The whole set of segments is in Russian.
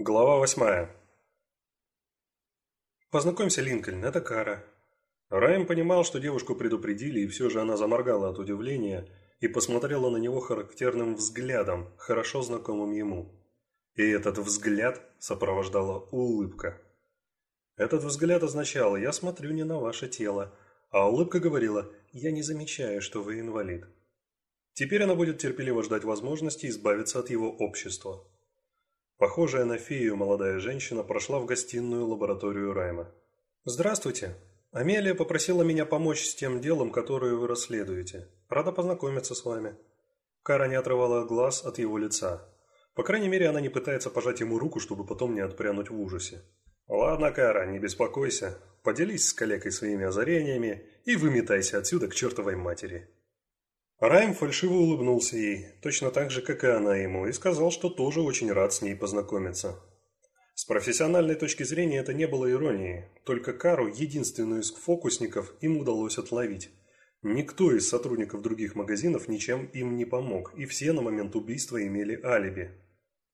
Глава восьмая. «Познакомься, Линкольн, это Кара». Райм понимал, что девушку предупредили, и все же она заморгала от удивления и посмотрела на него характерным взглядом, хорошо знакомым ему. И этот взгляд сопровождала улыбка. Этот взгляд означал «я смотрю не на ваше тело», а улыбка говорила «я не замечаю, что вы инвалид». Теперь она будет терпеливо ждать возможности избавиться от его общества. Похожая на фею молодая женщина прошла в гостиную лабораторию Райма. «Здравствуйте. Амелия попросила меня помочь с тем делом, которое вы расследуете. Рада познакомиться с вами». Кара не отрывала глаз от его лица. По крайней мере, она не пытается пожать ему руку, чтобы потом не отпрянуть в ужасе. «Ладно, Кара, не беспокойся. Поделись с коллегой своими озарениями и выметайся отсюда к чертовой матери». Райм фальшиво улыбнулся ей, точно так же, как и она ему, и сказал, что тоже очень рад с ней познакомиться. С профессиональной точки зрения это не было иронией, только Кару, единственную из фокусников, им удалось отловить. Никто из сотрудников других магазинов ничем им не помог, и все на момент убийства имели алиби.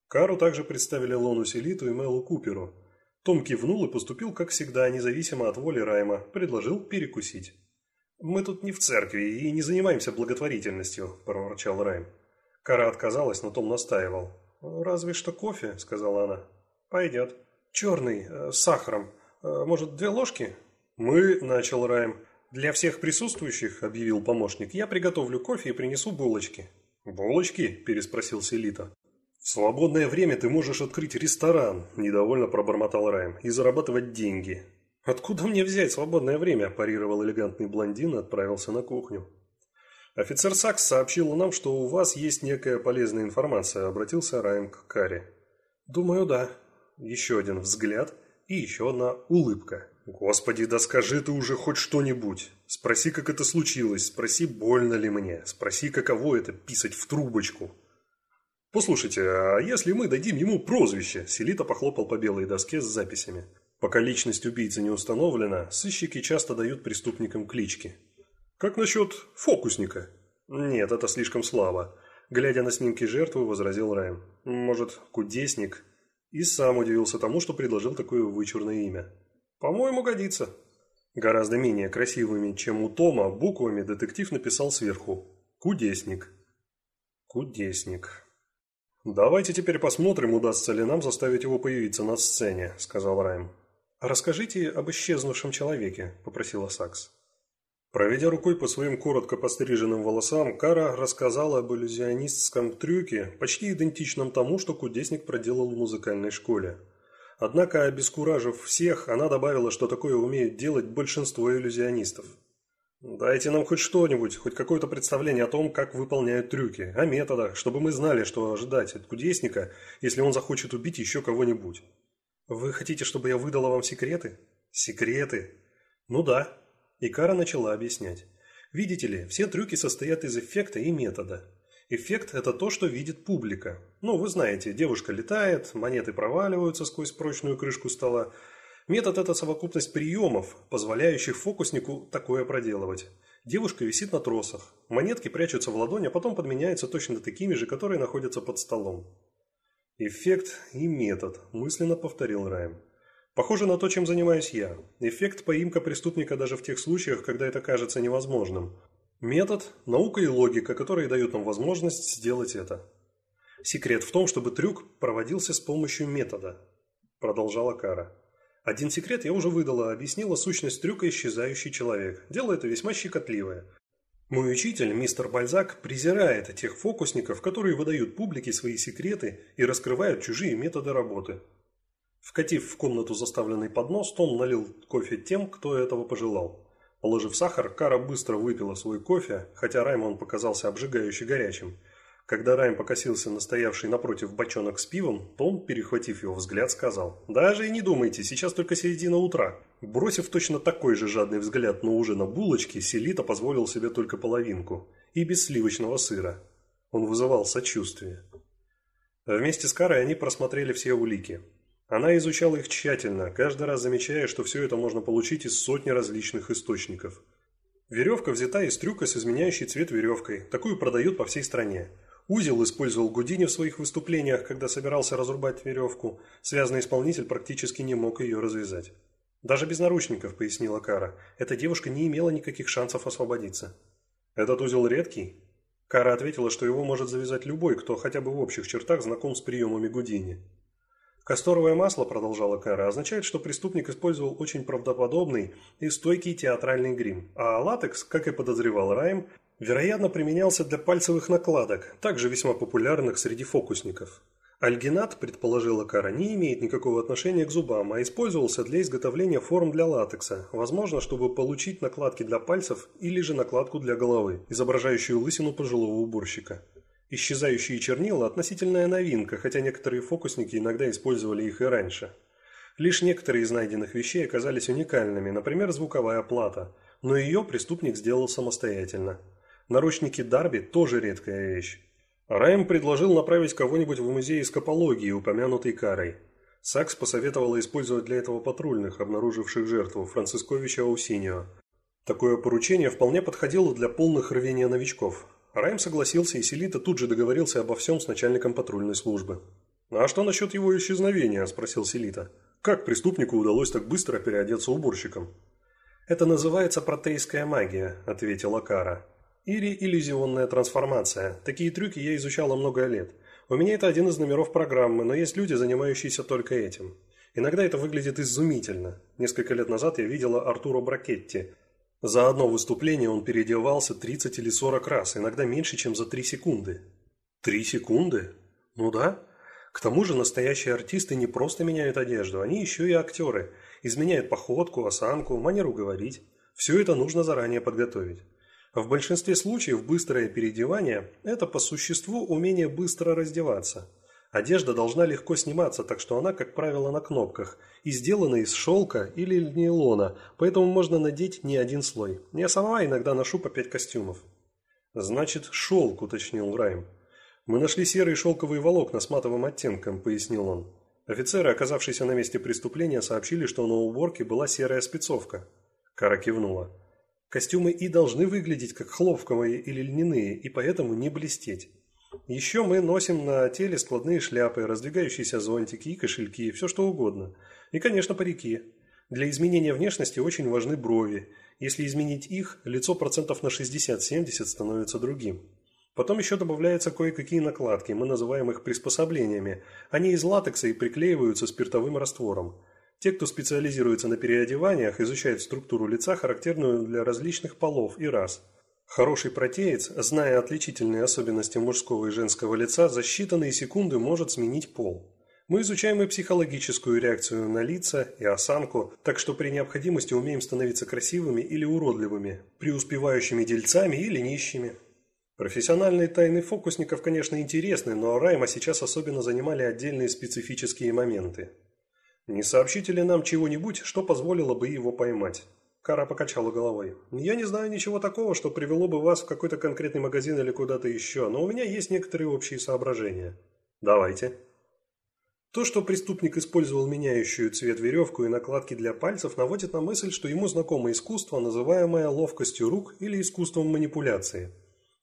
Кару также представили Лону Селиту и Мелу Куперу. Том кивнул и поступил, как всегда, независимо от воли Райма, предложил перекусить. «Мы тут не в церкви и не занимаемся благотворительностью», – проворчал Райм. Кара отказалась, но Том настаивал. «Разве что кофе», – сказала она. «Пойдет». «Черный, э, с сахаром. Э, может, две ложки?» «Мы», – начал Райм. «Для всех присутствующих», – объявил помощник, – «я приготовлю кофе и принесу булочки». «Булочки?» – переспросил Селита. «В свободное время ты можешь открыть ресторан», – недовольно пробормотал Райм, – «и зарабатывать деньги. «Откуда мне взять свободное время?» – парировал элегантный блондин и отправился на кухню. «Офицер Сакс сообщил нам, что у вас есть некая полезная информация», – обратился Райм к Каре. «Думаю, да». Еще один взгляд и еще одна улыбка. «Господи, да скажи ты уже хоть что-нибудь. Спроси, как это случилось, спроси, больно ли мне, спроси, каково это писать в трубочку». «Послушайте, а если мы дадим ему прозвище?» Селита похлопал по белой доске с записями. Пока личность убийцы не установлена, сыщики часто дают преступникам клички. «Как насчет фокусника?» «Нет, это слишком слабо», – глядя на снимки жертвы, возразил Райан. «Может, кудесник?» И сам удивился тому, что предложил такое вычурное имя. «По-моему, годится». Гораздо менее красивыми, чем у Тома, буквами детектив написал сверху «Кудесник». «Кудесник». «Давайте теперь посмотрим, удастся ли нам заставить его появиться на сцене», – сказал Райм. «Расскажите об исчезнувшем человеке», – попросила Сакс. Проведя рукой по своим коротко постриженным волосам, Кара рассказала об иллюзионистском трюке, почти идентичном тому, что кудесник проделал в музыкальной школе. Однако, обескуражив всех, она добавила, что такое умеют делать большинство иллюзионистов. «Дайте нам хоть что-нибудь, хоть какое-то представление о том, как выполняют трюки, о методах, чтобы мы знали, что ожидать от кудесника, если он захочет убить еще кого-нибудь». «Вы хотите, чтобы я выдала вам секреты?» «Секреты?» «Ну да». И Кара начала объяснять. «Видите ли, все трюки состоят из эффекта и метода. Эффект – это то, что видит публика. Ну, вы знаете, девушка летает, монеты проваливаются сквозь прочную крышку стола. Метод – это совокупность приемов, позволяющих фокуснику такое проделывать. Девушка висит на тросах, монетки прячутся в ладони, а потом подменяются точно такими же, которые находятся под столом. «Эффект и метод», – мысленно повторил Райм. «Похоже на то, чем занимаюсь я. Эффект – поимка преступника даже в тех случаях, когда это кажется невозможным. Метод – наука и логика, которые дают нам возможность сделать это. Секрет в том, чтобы трюк проводился с помощью метода», – продолжала Кара. «Один секрет я уже выдала, объяснила сущность трюка «Исчезающий человек». Дело это весьма щекотливое. Мой учитель, мистер Бальзак, презирает тех фокусников, которые выдают публике свои секреты и раскрывают чужие методы работы. Вкатив в комнату заставленный поднос, Том налил кофе тем, кто этого пожелал. Положив сахар, Кара быстро выпила свой кофе, хотя Раймон показался обжигающе горячим – когда Райм покосился на стоявший напротив бочонок с пивом, Том, перехватив его взгляд, сказал «Даже и не думайте, сейчас только середина утра». Бросив точно такой же жадный взгляд, но уже на булочки, Селита позволил себе только половинку. И без сливочного сыра. Он вызывал сочувствие. Вместе с Карой они просмотрели все улики. Она изучала их тщательно, каждый раз замечая, что все это можно получить из сотни различных источников. Веревка взята из трюка с изменяющей цвет веревкой. Такую продают по всей стране. Узел использовал Гудини в своих выступлениях, когда собирался разрубать веревку. Связанный исполнитель практически не мог ее развязать. «Даже без наручников», — пояснила Кара. «Эта девушка не имела никаких шансов освободиться». «Этот узел редкий?» Кара ответила, что его может завязать любой, кто хотя бы в общих чертах знаком с приемами Гудини. Касторовое масло, продолжала Кара, означает, что преступник использовал очень правдоподобный и стойкий театральный грим, а латекс, как и подозревал Райм, вероятно применялся для пальцевых накладок, также весьма популярных среди фокусников. Альгинат, предположила Кара, не имеет никакого отношения к зубам, а использовался для изготовления форм для латекса, возможно, чтобы получить накладки для пальцев или же накладку для головы, изображающую лысину пожилого уборщика. Исчезающие чернила – относительная новинка, хотя некоторые фокусники иногда использовали их и раньше. Лишь некоторые из найденных вещей оказались уникальными, например, звуковая плата, но ее преступник сделал самостоятельно. Наручники Дарби – тоже редкая вещь. Райм предложил направить кого-нибудь в музей эскапологии, упомянутый Карой. Сакс посоветовала использовать для этого патрульных, обнаруживших жертву, Францисковича Аусинио. Такое поручение вполне подходило для полных рвения новичков. Райм согласился, и Селита тут же договорился обо всем с начальником патрульной службы. «А что насчет его исчезновения?» – спросил Селита. «Как преступнику удалось так быстро переодеться уборщиком?» «Это называется протейская магия», – ответила Кара. Или иллюзионная трансформация. Такие трюки я изучала много лет. У меня это один из номеров программы, но есть люди, занимающиеся только этим. Иногда это выглядит изумительно. Несколько лет назад я видела Артуро Бракетти. За одно выступление он переодевался 30 или 40 раз, иногда меньше, чем за 3 секунды. Три секунды? Ну да. К тому же настоящие артисты не просто меняют одежду, они еще и актеры. Изменяют походку, осанку, манеру говорить. Все это нужно заранее подготовить. В большинстве случаев быстрое переодевание – это по существу умение быстро раздеваться. Одежда должна легко сниматься, так что она, как правило, на кнопках и сделана из шелка или нейлона, поэтому можно надеть не один слой. Я сама иногда ношу по пять костюмов. «Значит, шелк», – уточнил Райм. «Мы нашли серые шелковые волокна с матовым оттенком», – пояснил он. Офицеры, оказавшиеся на месте преступления, сообщили, что на уборке была серая спецовка. Кара кивнула. Костюмы и должны выглядеть как хлопковые или льняные, и поэтому не блестеть. Еще мы носим на теле складные шляпы, раздвигающиеся зонтики и кошельки, все что угодно. И, конечно, парики. Для изменения внешности очень важны брови. Если изменить их, лицо процентов на 60-70 становится другим. Потом еще добавляются кое-какие накладки, мы называем их приспособлениями. Они из латекса и приклеиваются спиртовым раствором. Те, кто специализируется на переодеваниях, изучают структуру лица, характерную для различных полов и рас. Хороший протеец, зная отличительные особенности мужского и женского лица, за считанные секунды может сменить пол. Мы изучаем и психологическую реакцию на лица и осанку, так что при необходимости умеем становиться красивыми или уродливыми, преуспевающими дельцами или нищими. Профессиональные тайны фокусников, конечно, интересны, но Райма сейчас особенно занимали отдельные специфические моменты. «Не сообщите ли нам чего-нибудь, что позволило бы его поймать?» Кара покачала головой. «Я не знаю ничего такого, что привело бы вас в какой-то конкретный магазин или куда-то еще, но у меня есть некоторые общие соображения». «Давайте». То, что преступник использовал меняющую цвет веревку и накладки для пальцев, наводит на мысль, что ему знакомо искусство, называемое ловкостью рук или искусством манипуляции.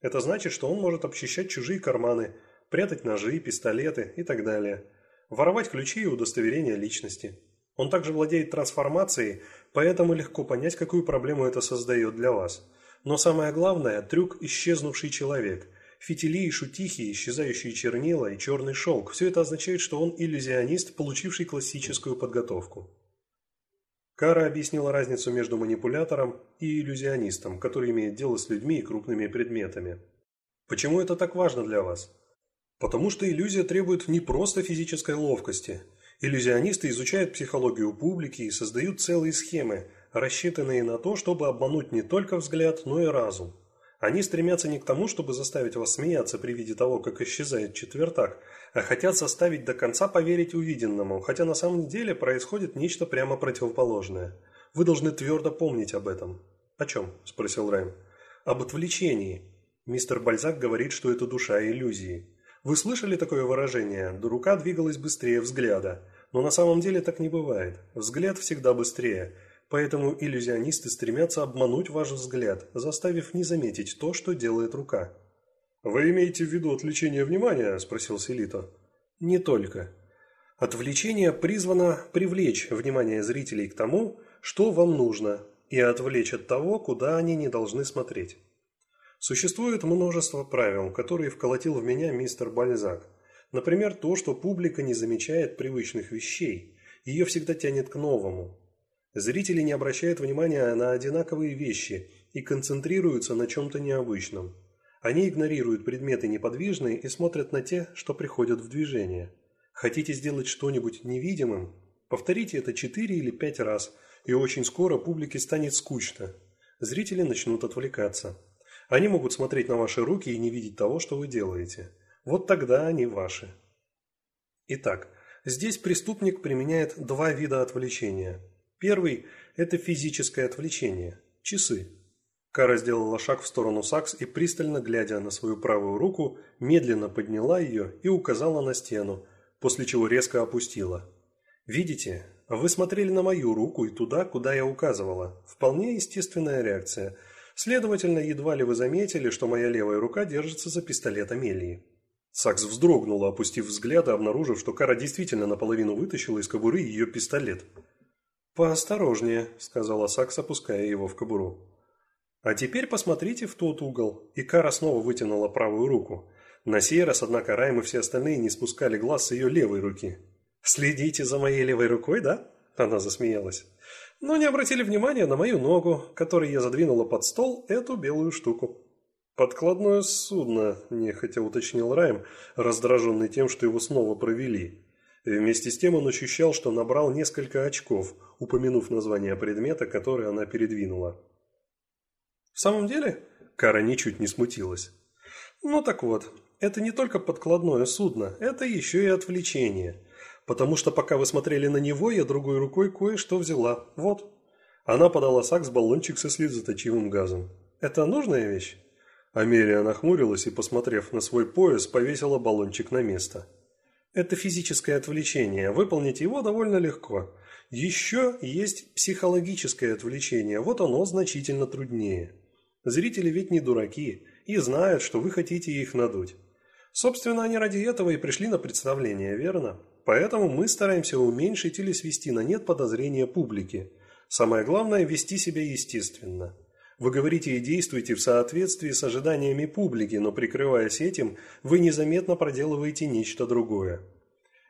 Это значит, что он может обчищать чужие карманы, прятать ножи, пистолеты и так далее – воровать ключи и удостоверения личности. Он также владеет трансформацией, поэтому легко понять, какую проблему это создает для вас. Но самое главное – трюк «исчезнувший человек». Фитили и шутихи, исчезающие чернила и черный шелк – все это означает, что он иллюзионист, получивший классическую подготовку. Кара объяснила разницу между манипулятором и иллюзионистом, который имеет дело с людьми и крупными предметами. Почему это так важно для вас? Потому что иллюзия требует не просто физической ловкости. Иллюзионисты изучают психологию публики и создают целые схемы, рассчитанные на то, чтобы обмануть не только взгляд, но и разум. Они стремятся не к тому, чтобы заставить вас смеяться при виде того, как исчезает четвертак, а хотят заставить до конца поверить увиденному, хотя на самом деле происходит нечто прямо противоположное. Вы должны твердо помнить об этом. «О чем?» – спросил Рэм. «Об отвлечении. Мистер Бальзак говорит, что это душа иллюзии. Вы слышали такое выражение «рука двигалась быстрее взгляда», но на самом деле так не бывает. Взгляд всегда быстрее, поэтому иллюзионисты стремятся обмануть ваш взгляд, заставив не заметить то, что делает рука. «Вы имеете в виду отвлечение внимания?» – спросил Селито. «Не только. Отвлечение призвано привлечь внимание зрителей к тому, что вам нужно, и отвлечь от того, куда они не должны смотреть. Существует множество правил, которые вколотил в меня мистер Бальзак. Например, то, что публика не замечает привычных вещей, ее всегда тянет к новому. Зрители не обращают внимания на одинаковые вещи и концентрируются на чем-то необычном. Они игнорируют предметы неподвижные и смотрят на те, что приходят в движение. Хотите сделать что-нибудь невидимым? Повторите это четыре или пять раз, и очень скоро публике станет скучно. Зрители начнут отвлекаться. Они могут смотреть на ваши руки и не видеть того, что вы делаете. Вот тогда они ваши. Итак, здесь преступник применяет два вида отвлечения. Первый – это физическое отвлечение – часы. Кара сделала шаг в сторону Сакс и, пристально глядя на свою правую руку, медленно подняла ее и указала на стену, после чего резко опустила. «Видите, вы смотрели на мою руку и туда, куда я указывала. Вполне естественная реакция – Следовательно, едва ли вы заметили, что моя левая рука держится за пистолет Амелии. Сакс вздрогнула, опустив взгляд и обнаружив, что Кара действительно наполовину вытащила из кобуры ее пистолет. «Поосторожнее», — сказала Сакс, опуская его в кобуру. «А теперь посмотрите в тот угол». И Кара снова вытянула правую руку. На сей раз, однако, Райм и все остальные не спускали глаз с ее левой руки. «Следите за моей левой рукой, да?» Она засмеялась но не обратили внимания на мою ногу, которой я задвинула под стол эту белую штуку. «Подкладное судно», – нехотя уточнил Райм, раздраженный тем, что его снова провели. Вместе с тем он ощущал, что набрал несколько очков, упомянув название предмета, который она передвинула. «В самом деле?» – Кара ничуть не смутилась. «Ну так вот, это не только подкладное судно, это еще и отвлечение потому что пока вы смотрели на него, я другой рукой кое-что взяла. Вот». Она подала Сакс баллончик со слезоточивым газом. «Это нужная вещь?» Америя нахмурилась и, посмотрев на свой пояс, повесила баллончик на место. «Это физическое отвлечение. Выполнить его довольно легко. Еще есть психологическое отвлечение. Вот оно значительно труднее. Зрители ведь не дураки и знают, что вы хотите их надуть. Собственно, они ради этого и пришли на представление, верно?» Поэтому мы стараемся уменьшить или свести на нет подозрения публики. Самое главное – вести себя естественно. Вы говорите и действуете в соответствии с ожиданиями публики, но прикрываясь этим, вы незаметно проделываете нечто другое.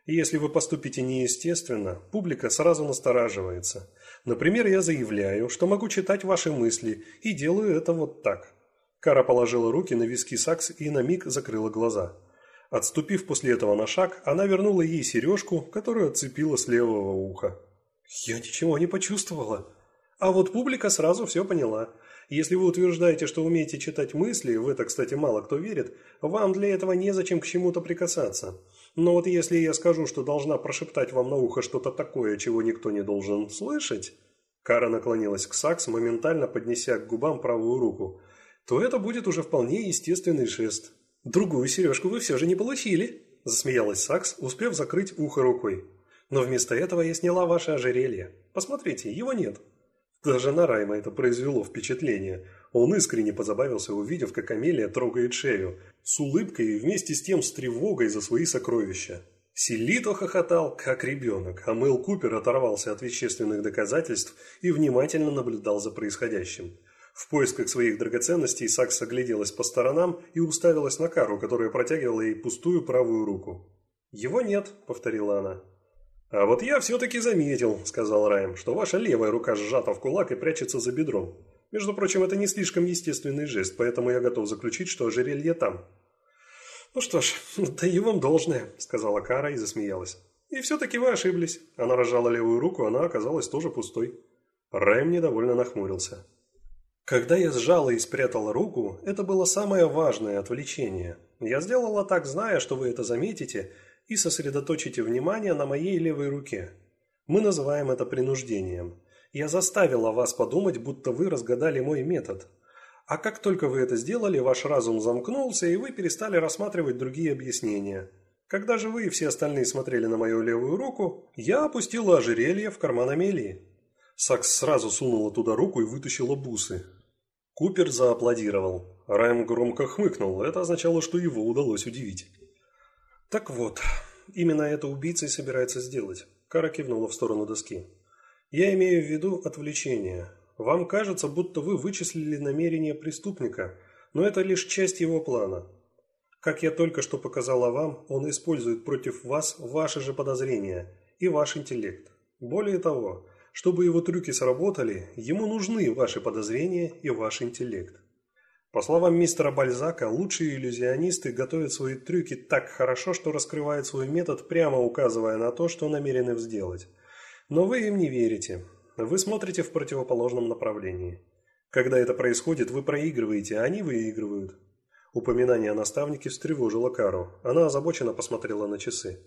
И если вы поступите неестественно, публика сразу настораживается. Например, я заявляю, что могу читать ваши мысли, и делаю это вот так. Кара положила руки на виски Сакс и на миг закрыла глаза. Отступив после этого на шаг, она вернула ей сережку, которую отцепила с левого уха. «Я ничего не почувствовала». А вот публика сразу все поняла. Если вы утверждаете, что умеете читать мысли, в это, кстати, мало кто верит, вам для этого незачем к чему-то прикасаться. Но вот если я скажу, что должна прошептать вам на ухо что-то такое, чего никто не должен слышать... Кара наклонилась к Сакс, моментально поднеся к губам правую руку. То это будет уже вполне естественный жест. «Другую сережку вы все же не получили», – засмеялась Сакс, успев закрыть ухо рукой. «Но вместо этого я сняла ваше ожерелье. Посмотрите, его нет». Даже на Райма это произвело впечатление. Он искренне позабавился, увидев, как Амелия трогает шею, с улыбкой и вместе с тем с тревогой за свои сокровища. Селито хохотал, как ребенок, а Мэл Купер оторвался от вещественных доказательств и внимательно наблюдал за происходящим. В поисках своих драгоценностей Сакс огляделась по сторонам и уставилась на Кару, которая протягивала ей пустую правую руку. «Его нет», — повторила она. «А вот я все-таки заметил», — сказал Райм, «что ваша левая рука сжата в кулак и прячется за бедром. Между прочим, это не слишком естественный жест, поэтому я готов заключить, что ожерелье там». «Ну что ж, даю вам должное», — сказала Кара и засмеялась. «И все-таки вы ошиблись». Она разжала левую руку, она оказалась тоже пустой. Райм недовольно нахмурился. Когда я сжала и спрятала руку, это было самое важное отвлечение. Я сделала так, зная, что вы это заметите, и сосредоточите внимание на моей левой руке. Мы называем это принуждением. Я заставила вас подумать, будто вы разгадали мой метод. А как только вы это сделали, ваш разум замкнулся, и вы перестали рассматривать другие объяснения. Когда же вы и все остальные смотрели на мою левую руку, я опустила ожерелье в карман Амелии. Сакс сразу сунула туда руку и вытащила бусы. Купер зааплодировал. Райм громко хмыкнул. Это означало, что его удалось удивить. «Так вот, именно это убийца и собирается сделать». Кара кивнула в сторону доски. «Я имею в виду отвлечение. Вам кажется, будто вы вычислили намерение преступника, но это лишь часть его плана. Как я только что показала вам, он использует против вас ваши же подозрения и ваш интеллект. Более того, чтобы его трюки сработали, ему нужны ваши подозрения и ваш интеллект. По словам мистера Бальзака, лучшие иллюзионисты готовят свои трюки так хорошо, что раскрывают свой метод, прямо указывая на то, что намерены сделать. Но вы им не верите. Вы смотрите в противоположном направлении. Когда это происходит, вы проигрываете, а они выигрывают. Упоминание о наставнике встревожило Кару. Она озабоченно посмотрела на часы.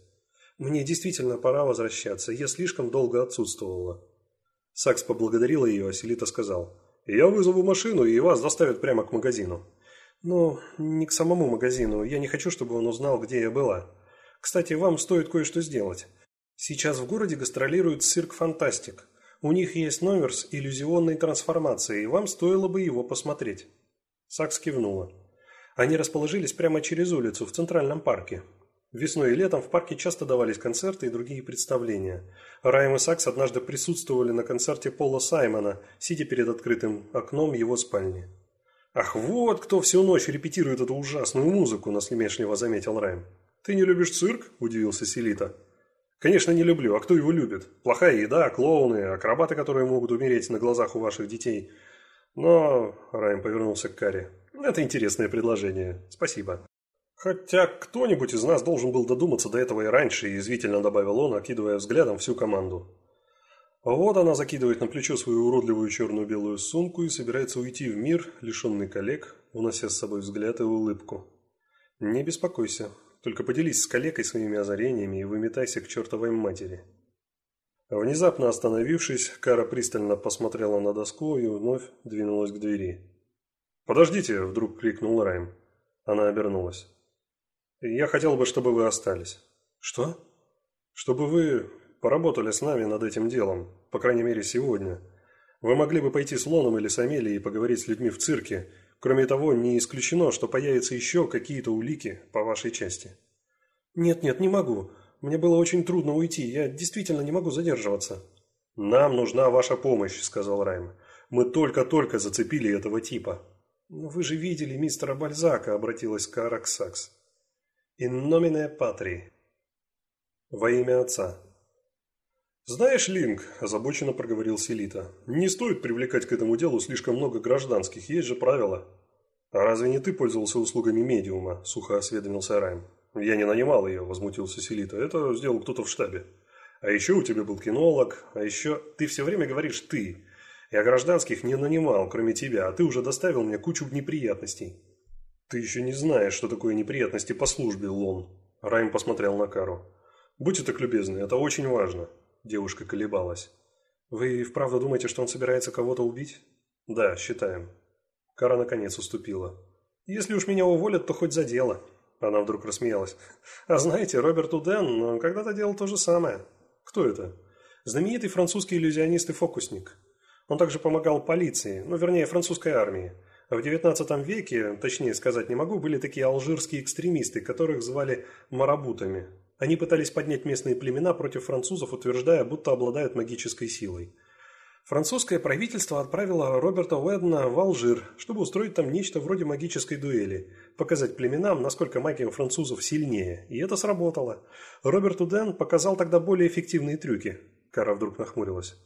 «Мне действительно пора возвращаться. Я слишком долго отсутствовала». Сакс поблагодарила ее, а Селита сказал – я вызову машину, и вас доставят прямо к магазину. Но не к самому магазину. Я не хочу, чтобы он узнал, где я была. Кстати, вам стоит кое-что сделать. Сейчас в городе гастролирует цирк «Фантастик». У них есть номер с иллюзионной трансформацией, и вам стоило бы его посмотреть. Сакс кивнула. Они расположились прямо через улицу, в Центральном парке. Весной и летом в парке часто давались концерты и другие представления. Райм и Сакс однажды присутствовали на концерте Пола Саймона, сидя перед открытым окном его спальни. «Ах, вот кто всю ночь репетирует эту ужасную музыку!» – насмешливо заметил Райм. «Ты не любишь цирк?» – удивился Селита. «Конечно, не люблю. А кто его любит? Плохая еда, клоуны, акробаты, которые могут умереть на глазах у ваших детей. Но...» – Райм повернулся к Каре. «Это интересное предложение. Спасибо». Хотя кто-нибудь из нас должен был додуматься до этого и раньше, язвительно добавил он, окидывая взглядом всю команду. Вот она закидывает на плечо свою уродливую черную-белую сумку и собирается уйти в мир, лишенный коллег, унося с собой взгляд и улыбку. Не беспокойся, только поделись с коллегой своими озарениями и выметайся к чертовой матери. Внезапно остановившись, Кара пристально посмотрела на доску и вновь двинулась к двери. «Подождите!» – вдруг крикнул Райм. Она обернулась. Я хотел бы, чтобы вы остались. Что? Чтобы вы поработали с нами над этим делом, по крайней мере сегодня. Вы могли бы пойти с Лоном или с Амелией и поговорить с людьми в цирке. Кроме того, не исключено, что появятся еще какие-то улики по вашей части. Нет-нет, не могу. Мне было очень трудно уйти. Я действительно не могу задерживаться. Нам нужна ваша помощь, сказал Райм. Мы только-только зацепили этого типа. Но вы же видели мистера Бальзака, обратилась к Сакс. «In nomine Patri» «Во имя Отца». «Знаешь, Линк», – озабоченно проговорил Селита, – «не стоит привлекать к этому делу слишком много гражданских, есть же правила». «А разве не ты пользовался услугами медиума?» – сухо осведомился Райм. «Я не нанимал ее», – возмутился Селита. «Это сделал кто-то в штабе. А еще у тебя был кинолог, а еще ты все время говоришь «ты». Я гражданских не нанимал, кроме тебя, а ты уже доставил мне кучу неприятностей». «Ты еще не знаешь, что такое неприятности по службе, Лон». Райм посмотрел на Кару. «Будьте так любезны, это очень важно». Девушка колебалась. «Вы вправду думаете, что он собирается кого-то убить?» «Да, считаем». Кара наконец уступила. «Если уж меня уволят, то хоть за дело». Она вдруг рассмеялась. «А знаете, Роберт Уден когда-то делал то же самое». «Кто это?» «Знаменитый французский иллюзионист и фокусник. Он также помогал полиции, ну, вернее, французской армии. В XIX веке, точнее сказать не могу, были такие алжирские экстремисты, которых звали марабутами. Они пытались поднять местные племена против французов, утверждая, будто обладают магической силой. Французское правительство отправило Роберта Уэдна в Алжир, чтобы устроить там нечто вроде магической дуэли, показать племенам, насколько магия французов сильнее. И это сработало. Роберт Уден показал тогда более эффективные трюки. Кара вдруг нахмурилась.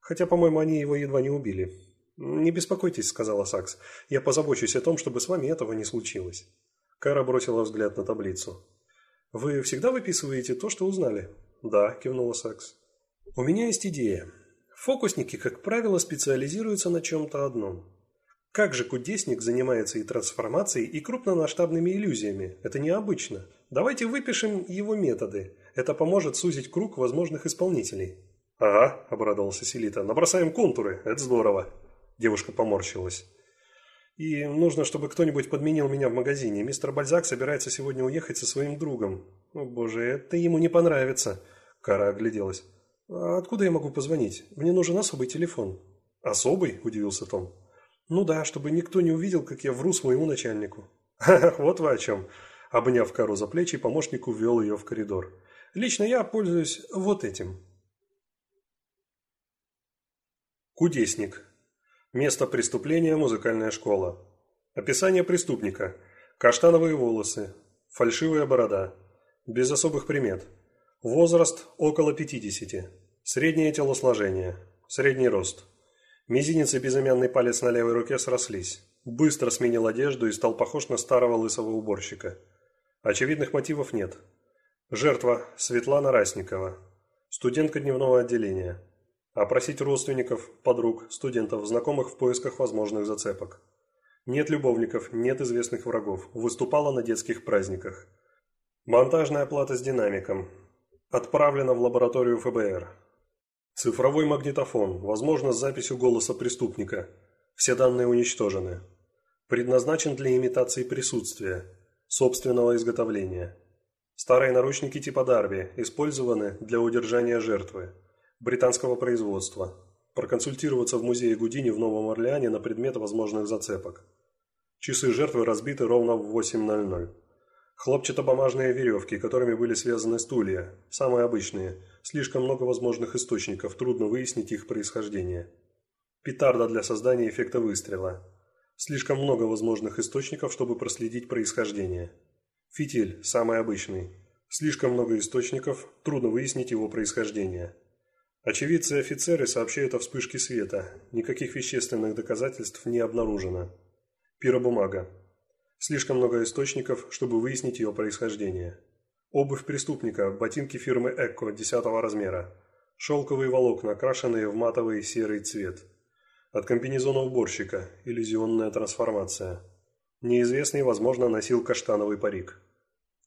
Хотя, по-моему, они его едва не убили. «Не беспокойтесь», — сказала Сакс. «Я позабочусь о том, чтобы с вами этого не случилось». Кара бросила взгляд на таблицу. «Вы всегда выписываете то, что узнали?» «Да», — кивнула Сакс. «У меня есть идея. Фокусники, как правило, специализируются на чем-то одном. Как же кудесник занимается и трансформацией, и крупномасштабными иллюзиями? Это необычно. Давайте выпишем его методы. Это поможет сузить круг возможных исполнителей». «Ага», — обрадовался Селита. «Набросаем контуры. Это здорово». Девушка поморщилась. «И нужно, чтобы кто-нибудь подменил меня в магазине. Мистер Бальзак собирается сегодня уехать со своим другом. О боже, это ему не понравится». Кара огляделась. «А откуда я могу позвонить? Мне нужен особый телефон». «Особый?» – удивился Том. Ну да, чтобы никто не увидел, как я вру своему начальнику. Ха-ха, вот вы о чем. Обняв Кару за плечи, помощник увел ее в коридор. Лично я пользуюсь вот этим. Кудесник. Место преступления – музыкальная школа. Описание преступника. Каштановые волосы. Фальшивая борода. Без особых примет. Возраст – около 50. Среднее телосложение. Средний рост. Мизинец и безымянный палец на левой руке срослись. Быстро сменил одежду и стал похож на старого лысого уборщика. Очевидных мотивов нет. Жертва – Светлана Расникова. Студентка дневного отделения. Опросить родственников, подруг, студентов, знакомых в поисках возможных зацепок. Нет любовников, нет известных врагов. Выступала на детских праздниках. Монтажная плата с динамиком. Отправлена в лабораторию ФБР. Цифровой магнитофон, возможно, с записью голоса преступника. Все данные уничтожены. Предназначен для имитации присутствия, собственного изготовления. Старые наручники типа Дарби использованы для удержания жертвы. Британского производства. Проконсультироваться в музее Гудини в Новом Орлеане на предмет возможных зацепок. Часы жертвы разбиты ровно в 8.00. Хлопчатобумажные веревки, которыми были связаны стулья, самые обычные – Слишком много возможных источников, трудно выяснить их происхождение. Петарда для создания эффекта выстрела. Слишком много возможных источников, чтобы проследить происхождение. Фитиль, самый обычный. Слишком много источников, трудно выяснить его происхождение. Очевидцы и офицеры сообщают о вспышке света. Никаких вещественных доказательств не обнаружено. Пиробумага. Слишком много источников, чтобы выяснить ее происхождение. Обувь преступника, ботинки фирмы «Экко» 10 размера. Шелковые волокна, окрашенные в матовый серый цвет. От комбинезона уборщика, иллюзионная трансформация. Неизвестный, возможно, носил каштановый парик.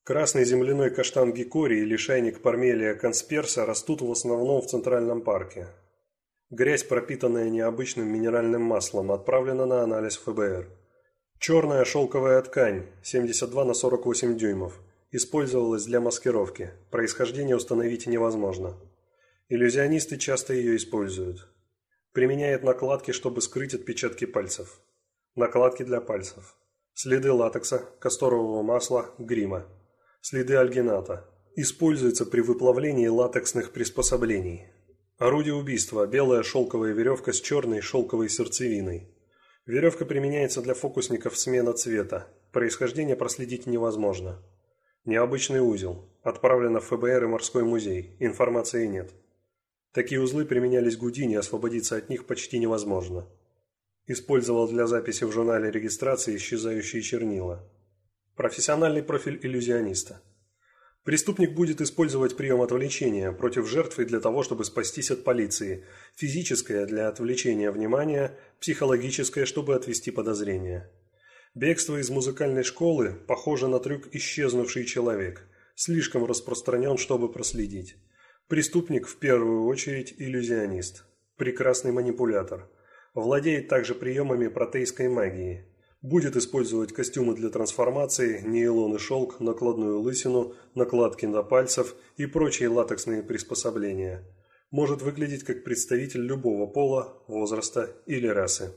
Красный земляной каштан гикори или шайник пармелия консперса растут в основном в Центральном парке. Грязь, пропитанная необычным минеральным маслом, отправлена на анализ ФБР. Черная шелковая ткань, 72 на 48 дюймов – использовалась для маскировки. Происхождение установить невозможно. Иллюзионисты часто ее используют. Применяют накладки, чтобы скрыть отпечатки пальцев. Накладки для пальцев. Следы латекса, касторового масла, грима. Следы альгината. Используется при выплавлении латексных приспособлений. Орудие убийства – белая шелковая веревка с черной шелковой сердцевиной. Веревка применяется для фокусников смена цвета. Происхождение проследить невозможно. Необычный узел. Отправлено в ФБР и морской музей. Информации нет. Такие узлы применялись Гудини, освободиться от них почти невозможно. Использовал для записи в журнале регистрации исчезающие чернила. Профессиональный профиль иллюзиониста. Преступник будет использовать прием отвлечения против жертвы для того, чтобы спастись от полиции, физическое для отвлечения внимания, психологическое, чтобы отвести подозрения. Бегство из музыкальной школы похоже на трюк «исчезнувший человек», слишком распространен, чтобы проследить. Преступник в первую очередь иллюзионист, прекрасный манипулятор. Владеет также приемами протейской магии. Будет использовать костюмы для трансформации, нейлон и шелк, накладную лысину, накладки на пальцев и прочие латексные приспособления. Может выглядеть как представитель любого пола, возраста или расы.